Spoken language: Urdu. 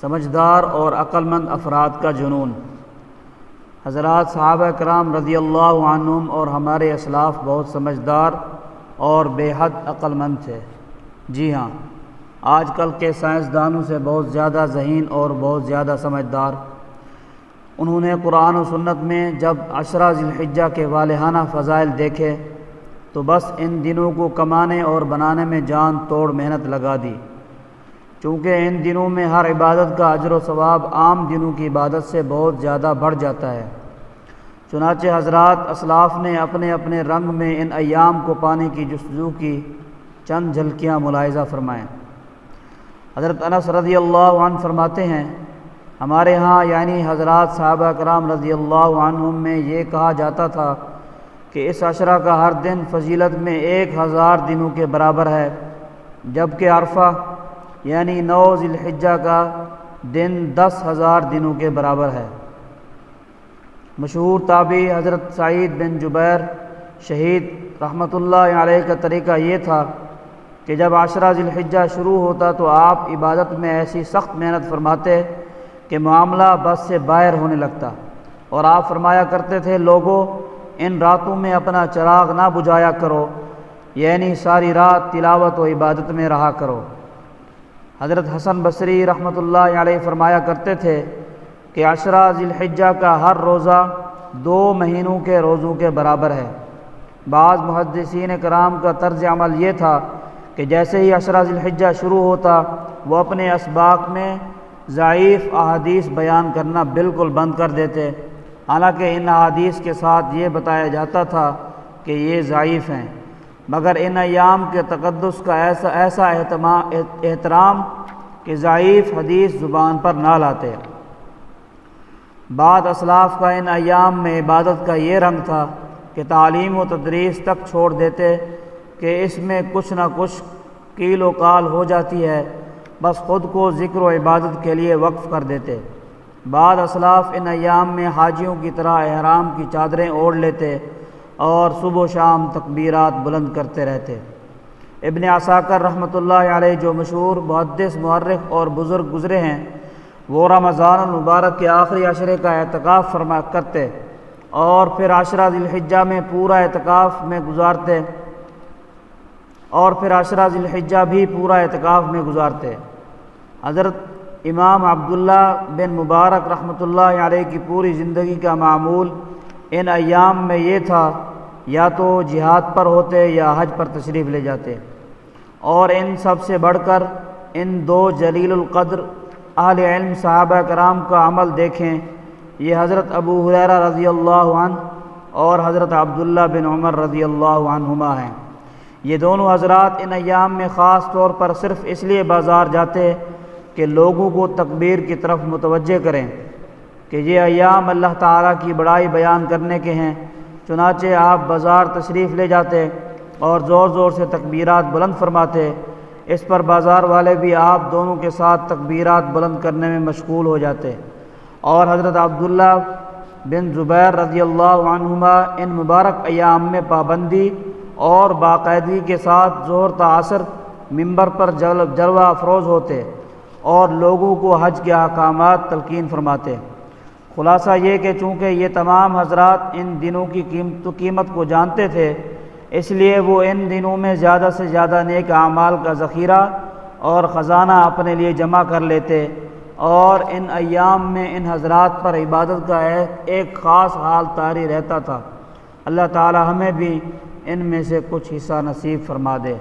سمجھدار اور عقلمند افراد کا جنون۔ حضرات صحابہ کرام رضی اللہ عنہم اور ہمارے اسلاف بہت سمجھدار اور بے حد عقلمند تھے۔ جی ہاں آج کل کے سائنسدانوں سے بہت زیادہ ذہین اور بہت زیادہ سمجھدار۔ انہوں نے قرآن و سنت میں جب عشرہ ذی الحجہ کے والہانہ فضائل دیکھے تو بس ان دنوں کو کمانے اور بنانے میں جان توڑ محنت لگا دی۔ چونکہ ان دنوں میں ہر عبادت کا اجر و ثواب عام دنوں کی عبادت سے بہت زیادہ بڑھ جاتا ہے۔ چنانچہ حضرات اسلاف نے اپنے اپنے رنگ میں ان ایام کو پانے کی جستجو کی چند جھلکیاں ملاحظہ فرمائیں۔ حضرت انس رضی اللہ عنہ فرماتے ہیں، ہمارے ہاں یعنی حضرات صحابہ کرام رضی اللہ عنہم میں یہ کہا جاتا تھا کہ اس عشرہ کا ہر دن فضیلت میں ایک ہزار دنوں کے برابر ہے، جبکہ عرفہ یعنی نو ذی الحجہ کا دن دس ہزار دنوں کے برابر ہے۔ مشہور تابعی حضرت سعید بن جبیر شہید رحمۃ اللہ علیہ کا طریقہ یہ تھا کہ جب عشرہ ذی الحجہ شروع ہوتا تو آپ عبادت میں ایسی سخت محنت فرماتے کہ معاملہ بس سے باہر ہونے لگتا۔ اور آپ فرمایا کرتے تھے لوگوں ان راتوں میں اپنا چراغ نہ بجھایا کرو یعنی ساری رات تلاوت و عبادت میں رہا کرو۔ حضرت حسن بصری رحمۃ اللہ علیہ فرمایا کرتے تھے کہ عشرہ ذی الحجہ کا ہر روزہ دو مہینوں کے روزوں کے برابر ہے۔ بعض محدثین کرام کا طرز عمل یہ تھا کہ جیسے ہی عشرہ ذی الحجہ شروع ہوتا، وہ اپنے اسباق میں ضعیف احادیث بیان کرنا بالکل بند کر دیتے۔ حالانکہ ان احادیث کے ساتھ یہ بتایا جاتا تھا کہ یہ ضعیف ہیں۔ مگر ان ایام کے تقدس کا ایسا ایسا احترام کہ ضعیف حدیث زبان پر نہ لاتے۔ بعد اسلاف کا ان ایام میں عبادت کا یہ رنگ تھا کہ تعلیم و تدریس تک چھوڑ دیتے کہ اس میں کچھ نہ کچھ کیل و کال ہو جاتی ہے، بس خود کو ذکر و عبادت کے لیے وقف کر دیتے۔ بعد اسلاف ان ایام میں حاجیوں کی طرح احرام کی چادریں اوڑھ لیتے۔ اور صبح و شام تکبیرات بلند کرتے رہتے۔ ابن عساکر رحمۃ اللہ علیہ جو مشہور محدث معرخ اور بزرگ گزرے ہیں، وہ رمضان المبارک کے آخری عشرے کا اعتکاف فرما کرتے اور پھر عشرہ ذی الحجہ میں پورا اعتکاف میں گزارتے اور پھر عشرہ ذی الحجہ بھی پورا اعتکاف میں گزارتے۔ حضرت امام عبداللہ بن مبارک رحمۃ اللہ علیہ کی پوری زندگی کا معمول ان ایام میں یہ تھا یا تو جہاد پر ہوتے یا حج پر تشریف لے جاتے۔ اور ان سب سے بڑھ کر ان دو جلیل القدر اہل علم صحابہ کرام کا عمل دیکھیں۔ یہ حضرت ابو حریرہ رضی اللہ عنہ اور حضرت عبداللہ بن عمر رضی اللہ عنہما ہیں۔ یہ دونوں حضرات ان ایام میں خاص طور پر صرف اس لیے بازار جاتے کہ لوگوں کو تکبیر کی طرف متوجہ کریں کہ یہ ایام اللہ تعالیٰ کی بڑائی بیان کرنے کے ہیں۔ چنانچہ آپ بازار تشریف لے جاتے اور زور زور سے تکبیرات بلند فرماتے، اس پر بازار والے بھی آپ دونوں کے ساتھ تکبیرات بلند کرنے میں مشغول ہو جاتے۔ اور حضرت عبداللہ بن زبیر رضی اللہ عنہما ان مبارک ایام میں پابندی اور باقاعدگی کے ساتھ زہر تعصر ممبر پر جلوہ افروز ہوتے اور لوگوں کو حج کے احکامات تلقین فرماتے۔ خلاصہ یہ کہ چونکہ یہ تمام حضرات ان دنوں کی قیمت قیمت کو جانتے تھے، اس لیے وہ ان دنوں میں زیادہ سے زیادہ نیک اعمال کا ذخیرہ اور خزانہ اپنے لیے جمع کر لیتے اور ان ایام میں ان حضرات پر عبادت کا ایک خاص حال طاری رہتا تھا۔ اللہ تعالی ہمیں بھی ان میں سے کچھ حصہ نصیب فرما دے۔